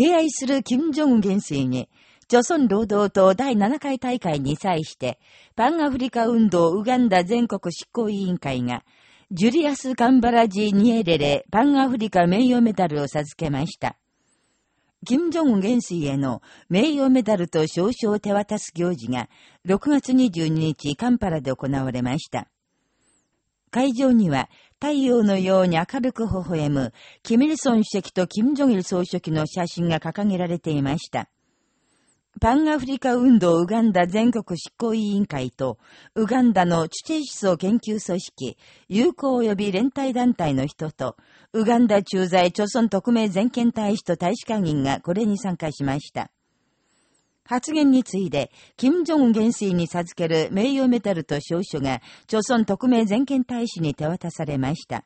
敬愛する金正恩元帥に、朝鮮労働党第7回大会に際して、パンアフリカ運動ウガンダ全国執行委員会が、ジュリアス・カンバラジ・ニエレレパンアフリカ名誉メダルを授けました。金正恩元帥への名誉メダルと証書を手渡す行事が6月22日カンパラで行われました。会場には太陽のように明るく微笑む、キミルソン主席とキム・ジョギル総書記の写真が掲げられていました。パンアフリカ運動ウガンダ全国執行委員会と、ウガンダの地底思想研究組織、友好及び連帯団体の人と、ウガンダ駐在朝鮮特命全権大使と大使館員がこれに参加しました。発言に次いて、金正恩元帥に授ける名誉メタルと証書が、朝鮮特命全権大使に手渡されました。